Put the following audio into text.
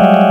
you